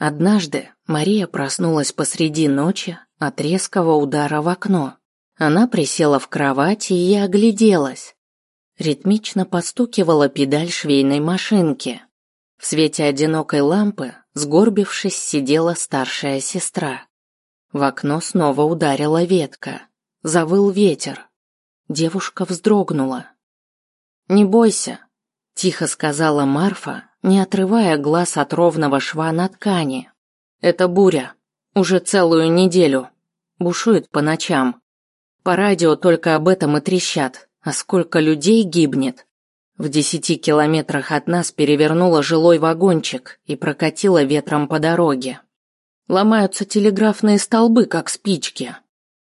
Однажды Мария проснулась посреди ночи от резкого удара в окно. Она присела в кровати и огляделась. Ритмично постукивала педаль швейной машинки. В свете одинокой лампы, сгорбившись, сидела старшая сестра. В окно снова ударила ветка. Завыл ветер. Девушка вздрогнула. «Не бойся», – тихо сказала Марфа, не отрывая глаз от ровного шва на ткани. «Это буря. Уже целую неделю. Бушует по ночам. По радио только об этом и трещат. А сколько людей гибнет. В десяти километрах от нас перевернуло жилой вагончик и прокатило ветром по дороге. Ломаются телеграфные столбы, как спички.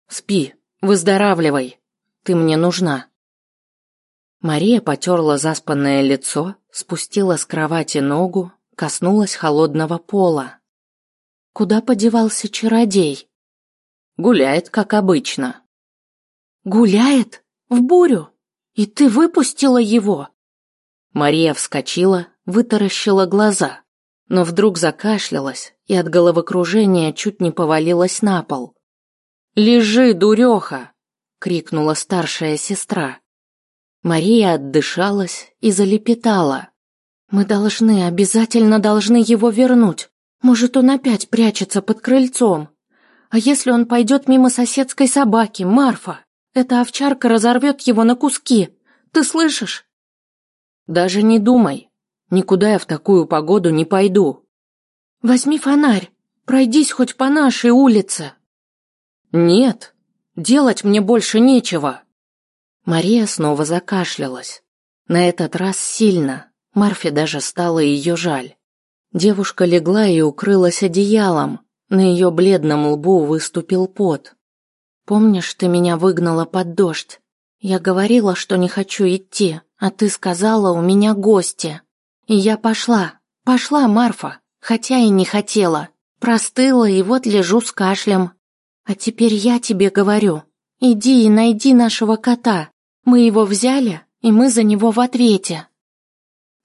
Спи, выздоравливай. Ты мне нужна. Мария потерла заспанное лицо, спустила с кровати ногу, коснулась холодного пола. Куда подевался чародей? Гуляет, как обычно. Гуляет? В бурю? И ты выпустила его? Мария вскочила, вытаращила глаза, но вдруг закашлялась и от головокружения чуть не повалилась на пол. «Лежи, дуреха!» крикнула старшая сестра. Мария отдышалась и залепетала. Мы должны, обязательно должны его вернуть. Может, он опять прячется под крыльцом. А если он пойдет мимо соседской собаки, Марфа? Эта овчарка разорвет его на куски. Ты слышишь? Даже не думай. Никуда я в такую погоду не пойду. Возьми фонарь. Пройдись хоть по нашей улице. Нет, Делать мне больше нечего. Мария снова закашлялась. На этот раз сильно. Марфе даже стало ее жаль. Девушка легла и укрылась одеялом. На ее бледном лбу выступил пот. Помнишь, ты меня выгнала под дождь? Я говорила, что не хочу идти, а ты сказала, у меня гости. И я пошла. Пошла, Марфа, хотя и не хотела. Простыла и вот лежу с кашлем. А теперь я тебе говорю, иди и найди нашего кота. Мы его взяли, и мы за него в ответе.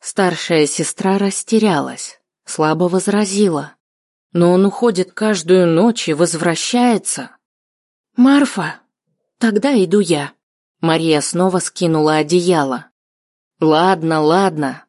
Старшая сестра растерялась, слабо возразила. Но он уходит каждую ночь и возвращается. Марфа, тогда иду я. Мария снова скинула одеяло. Ладно, ладно,